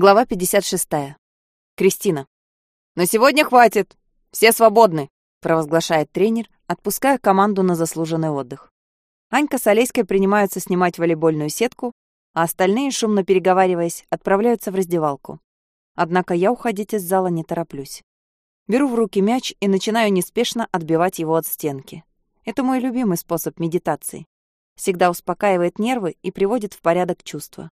Глава 56. Кристина. «На сегодня хватит! Все свободны!» — провозглашает тренер, отпуская команду на заслуженный отдых. Анька с Олеськой принимаются снимать волейбольную сетку, а остальные, шумно переговариваясь, отправляются в раздевалку. Однако я уходить из зала не тороплюсь. Беру в руки мяч и начинаю неспешно отбивать его от стенки. Это мой любимый способ медитации. Всегда успокаивает нервы и приводит в порядок чувства.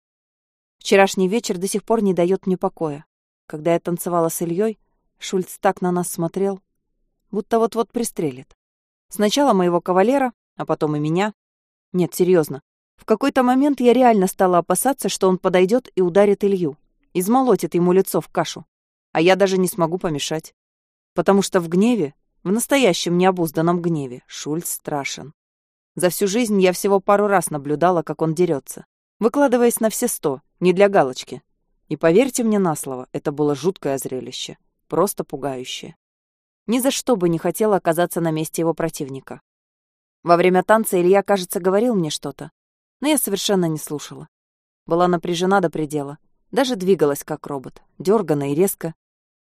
Вчерашний вечер до сих пор не дает мне покоя. Когда я танцевала с Ильей, Шульц так на нас смотрел, будто вот-вот пристрелит. Сначала моего кавалера, а потом и меня. Нет, серьезно. В какой-то момент я реально стала опасаться, что он подойдет и ударит Илью, измолотит ему лицо в кашу. А я даже не смогу помешать. Потому что в гневе, в настоящем необузданном гневе, Шульц страшен. За всю жизнь я всего пару раз наблюдала, как он дерется выкладываясь на все сто, не для галочки. И поверьте мне на слово, это было жуткое зрелище, просто пугающее. Ни за что бы не хотела оказаться на месте его противника. Во время танца Илья, кажется, говорил мне что-то, но я совершенно не слушала. Была напряжена до предела, даже двигалась как робот, дёрганно и резко.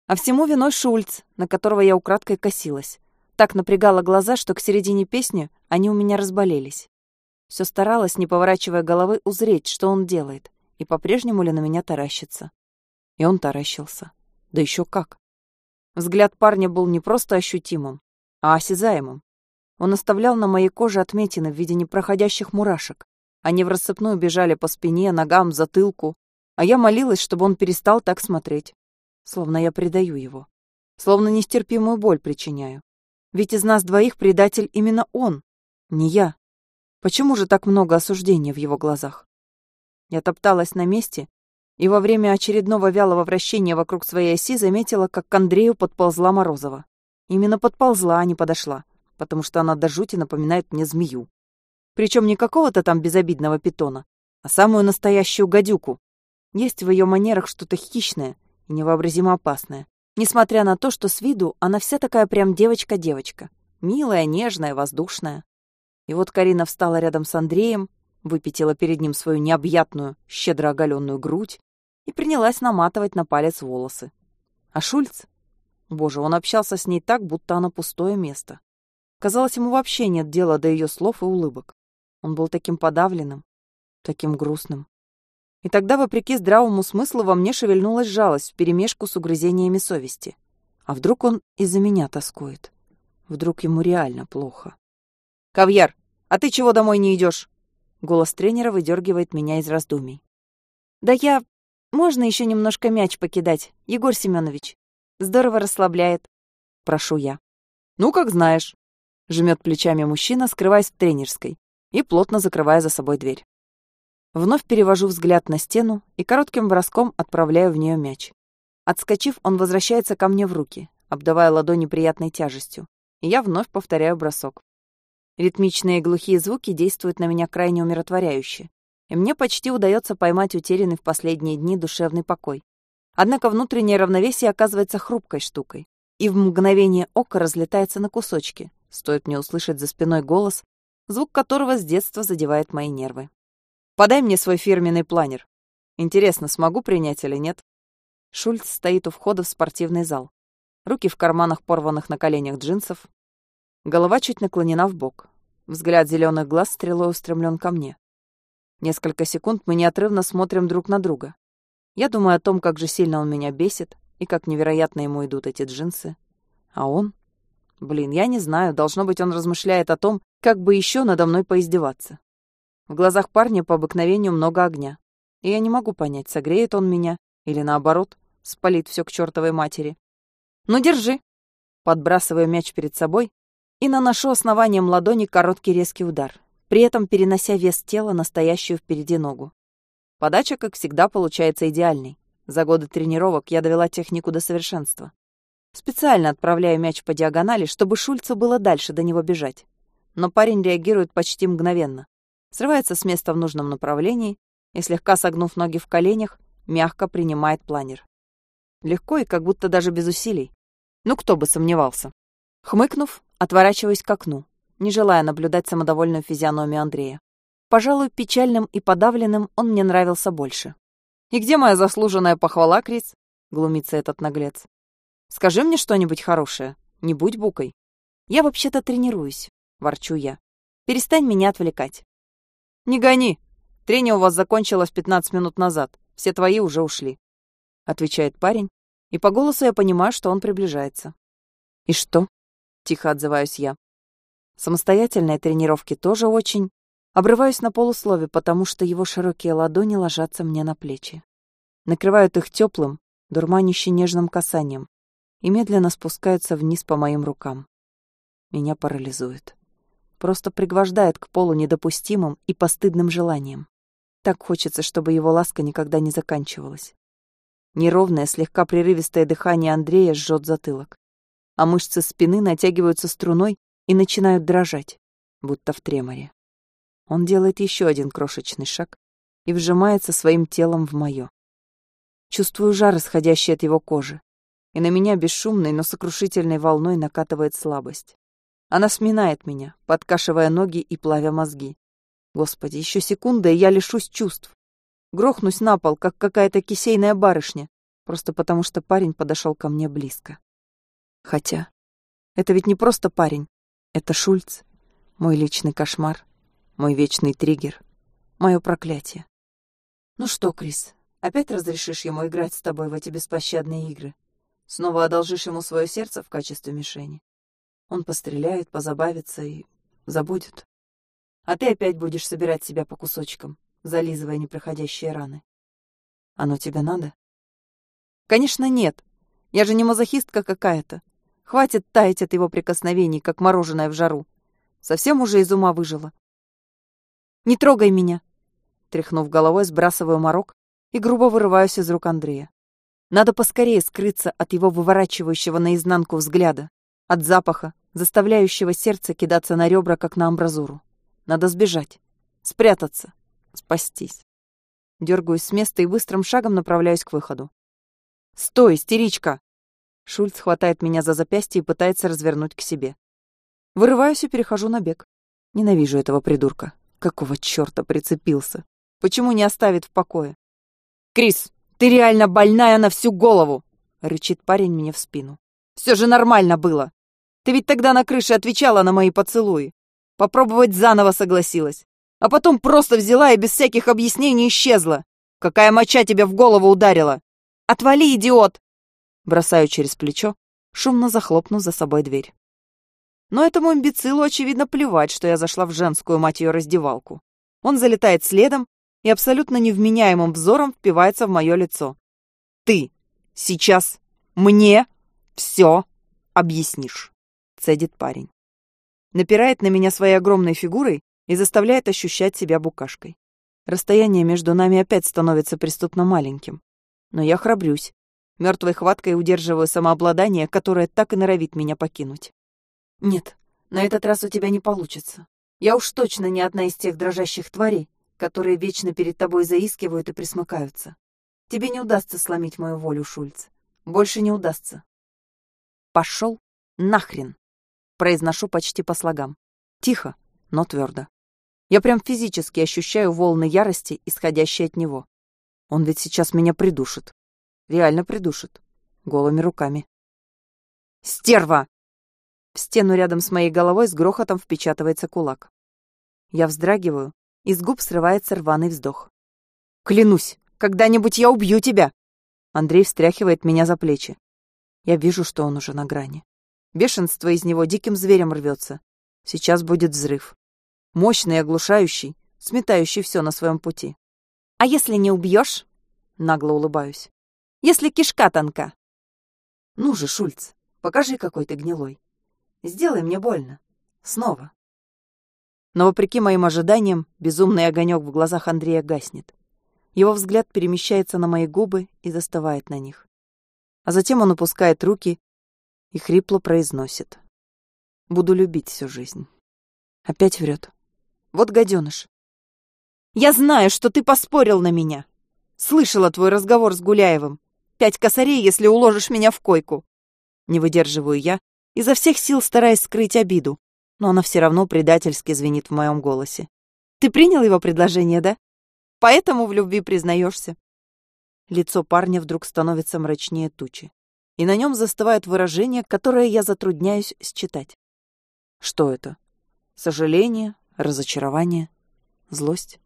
А всему виной Шульц, на которого я украдкой косилась. Так напрягала глаза, что к середине песни они у меня разболелись. Все старалась, не поворачивая головы, узреть, что он делает, и по-прежнему ли на меня таращится. И он таращился. Да еще как. Взгляд парня был не просто ощутимым, а осязаемым. Он оставлял на моей коже отметины в виде непроходящих мурашек. Они в рассыпную бежали по спине, ногам, затылку, а я молилась, чтобы он перестал так смотреть. Словно я предаю его. Словно нестерпимую боль причиняю. Ведь из нас двоих предатель именно он, не я. Почему же так много осуждения в его глазах? Я топталась на месте и во время очередного вялого вращения вокруг своей оси заметила, как к Андрею подползла Морозова. Именно подползла, а не подошла, потому что она до жути напоминает мне змею. Причем не какого-то там безобидного питона, а самую настоящую гадюку. Есть в ее манерах что-то хищное и невообразимо опасное. Несмотря на то, что с виду она вся такая прям девочка-девочка. Милая, нежная, воздушная. И вот Карина встала рядом с Андреем, выпятила перед ним свою необъятную, щедро оголенную грудь и принялась наматывать на палец волосы. А Шульц? Боже, он общался с ней так, будто она пустое место. Казалось, ему вообще нет дела до ее слов и улыбок. Он был таким подавленным, таким грустным. И тогда, вопреки здравому смыслу, во мне шевельнулась жалость вперемешку с угрызениями совести. А вдруг он из-за меня тоскует? Вдруг ему реально плохо? «Кавьяр, а ты чего домой не идешь? Голос тренера выдергивает меня из раздумий. «Да я... Можно еще немножко мяч покидать, Егор Семенович? Здорово расслабляет». Прошу я. «Ну, как знаешь», — жмет плечами мужчина, скрываясь в тренерской и плотно закрывая за собой дверь. Вновь перевожу взгляд на стену и коротким броском отправляю в нее мяч. Отскочив, он возвращается ко мне в руки, обдавая ладони приятной тяжестью, и я вновь повторяю бросок. Ритмичные глухие звуки действуют на меня крайне умиротворяюще, и мне почти удается поймать утерянный в последние дни душевный покой. Однако внутреннее равновесие оказывается хрупкой штукой, и в мгновение ока разлетается на кусочки, стоит мне услышать за спиной голос, звук которого с детства задевает мои нервы. «Подай мне свой фирменный планер. Интересно, смогу принять или нет?» Шульц стоит у входа в спортивный зал. Руки в карманах порванных на коленях джинсов, Голова чуть наклонена в бок. Взгляд зеленых глаз стрелой устремлен ко мне. Несколько секунд мы неотрывно смотрим друг на друга. Я думаю о том, как же сильно он меня бесит, и как невероятно ему идут эти джинсы. А он? Блин, я не знаю, должно быть, он размышляет о том, как бы еще надо мной поиздеваться. В глазах парня по обыкновению много огня. И я не могу понять, согреет он меня или, наоборот, спалит все к чертовой матери. «Ну, держи!» Подбрасываю мяч перед собой и наношу основанием ладони короткий резкий удар, при этом перенося вес тела на стоящую впереди ногу. Подача, как всегда, получается идеальной. За годы тренировок я довела технику до совершенства. Специально отправляю мяч по диагонали, чтобы Шульцу было дальше до него бежать. Но парень реагирует почти мгновенно. Срывается с места в нужном направлении и, слегка согнув ноги в коленях, мягко принимает планер. Легко и как будто даже без усилий. Ну, кто бы сомневался. Хмыкнув, отворачиваюсь к окну, не желая наблюдать самодовольную физиономию Андрея. Пожалуй, печальным и подавленным он мне нравился больше. «И где моя заслуженная похвала, Крис?» — глумится этот наглец. «Скажи мне что-нибудь хорошее, не будь букой». «Я вообще-то тренируюсь», — ворчу я. «Перестань меня отвлекать». «Не гони. Трение у вас закончилось 15 минут назад. Все твои уже ушли», — отвечает парень, и по голосу я понимаю, что он приближается. «И что?» — тихо отзываюсь я. Самостоятельные тренировки тоже очень... Обрываюсь на полуслове, потому что его широкие ладони ложатся мне на плечи. Накрывают их теплым, дурманище нежным касанием и медленно спускаются вниз по моим рукам. Меня парализует. Просто пригвождает к полу недопустимым и постыдным желанием. Так хочется, чтобы его ласка никогда не заканчивалась. Неровное, слегка прерывистое дыхание Андрея жжет затылок, а мышцы спины натягиваются струной и начинают дрожать, будто в треморе. Он делает еще один крошечный шаг и вжимается своим телом в мое. Чувствую жар, исходящий от его кожи, и на меня бесшумной, но сокрушительной волной накатывает слабость. Она сминает меня, подкашивая ноги и плавя мозги. Господи, еще секунда, и я лишусь чувств. Грохнусь на пол, как какая-то кисейная барышня, просто потому что парень подошел ко мне близко. Хотя, это ведь не просто парень, это Шульц, мой личный кошмар, мой вечный триггер, мое проклятие. Ну что, Крис, опять разрешишь ему играть с тобой в эти беспощадные игры? Снова одолжишь ему свое сердце в качестве мишени? Он постреляет, позабавится и забудет. А ты опять будешь собирать себя по кусочкам, зализывая непроходящие раны. Оно тебе надо? Конечно, нет. Я же не мазохистка какая-то. Хватит таять от его прикосновений, как мороженое в жару. Совсем уже из ума выжила. «Не трогай меня!» Тряхнув головой, сбрасываю морок и грубо вырываюсь из рук Андрея. Надо поскорее скрыться от его выворачивающего наизнанку взгляда, от запаха, заставляющего сердце кидаться на ребра, как на амбразуру. Надо сбежать, спрятаться, спастись. Дергаюсь с места и быстрым шагом направляюсь к выходу. «Стой, истеричка!» Шульц хватает меня за запястье и пытается развернуть к себе. Вырываюсь и перехожу на бег. Ненавижу этого придурка. Какого чёрта прицепился? Почему не оставит в покое? «Крис, ты реально больная на всю голову!» — рычит парень мне в спину. «Всё же нормально было! Ты ведь тогда на крыше отвечала на мои поцелуи. Попробовать заново согласилась. А потом просто взяла и без всяких объяснений исчезла. Какая моча тебе в голову ударила? Отвали, идиот! Бросаю через плечо, шумно захлопнув за собой дверь. Но этому имбецилу, очевидно, плевать, что я зашла в женскую, мать ее, раздевалку. Он залетает следом и абсолютно невменяемым взором впивается в мое лицо. «Ты сейчас мне все объяснишь», — цедит парень. Напирает на меня своей огромной фигурой и заставляет ощущать себя букашкой. Расстояние между нами опять становится преступно маленьким. Но я храбрюсь Мертвой хваткой удерживаю самообладание, которое так и норовит меня покинуть. Нет, на этот раз у тебя не получится. Я уж точно не одна из тех дрожащих тварей, которые вечно перед тобой заискивают и присмыкаются. Тебе не удастся сломить мою волю, Шульц. Больше не удастся. Пошел нахрен. Произношу почти по слогам. Тихо, но твердо. Я прям физически ощущаю волны ярости, исходящие от него. Он ведь сейчас меня придушит. Реально придушит. Голыми руками. «Стерва!» В стену рядом с моей головой с грохотом впечатывается кулак. Я вздрагиваю, и с губ срывается рваный вздох. «Клянусь, когда-нибудь я убью тебя!» Андрей встряхивает меня за плечи. Я вижу, что он уже на грани. Бешенство из него диким зверем рвется. Сейчас будет взрыв. Мощный, оглушающий, сметающий все на своем пути. «А если не убьешь?» Нагло улыбаюсь если кишка тонка. Ну же, Шульц, покажи, какой ты гнилой. Сделай мне больно. Снова. Но, вопреки моим ожиданиям, безумный огонек в глазах Андрея гаснет. Его взгляд перемещается на мои губы и застывает на них. А затем он опускает руки и хрипло произносит. «Буду любить всю жизнь». Опять врет. Вот гаденыш. «Я знаю, что ты поспорил на меня. Слышала твой разговор с Гуляевым. Пять косарей, если уложишь меня в койку. Не выдерживаю я, изо всех сил стараясь скрыть обиду, но она все равно предательски звенит в моем голосе. Ты принял его предложение, да? Поэтому в любви признаешься. Лицо парня вдруг становится мрачнее тучи, и на нем застывает выражение, которое я затрудняюсь считать. Что это? Сожаление? Разочарование? Злость?